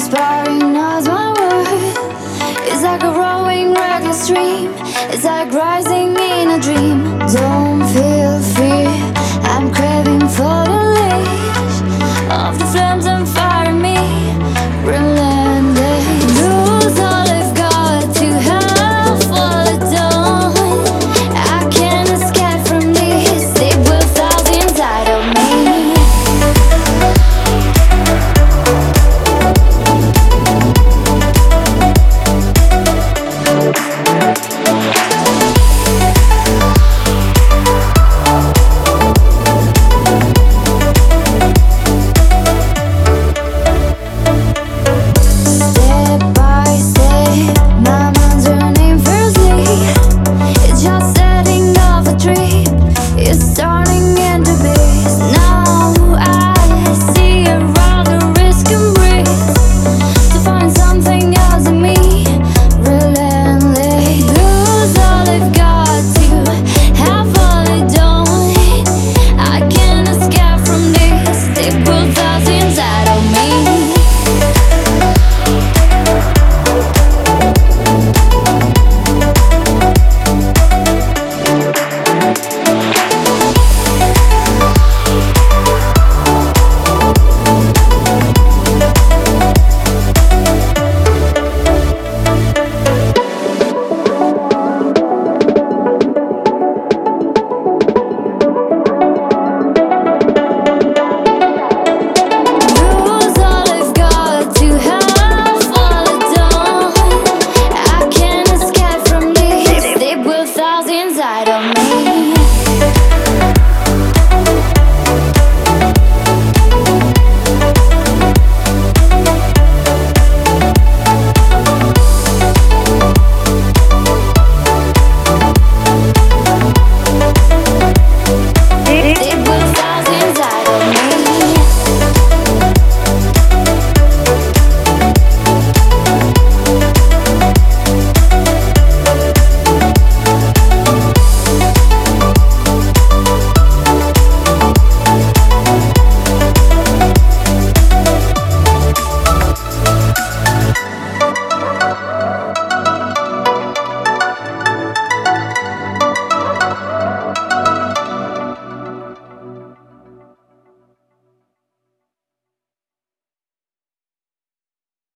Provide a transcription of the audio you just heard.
Sparring It's like a rolling stream It's like rising in a dream Don't feel free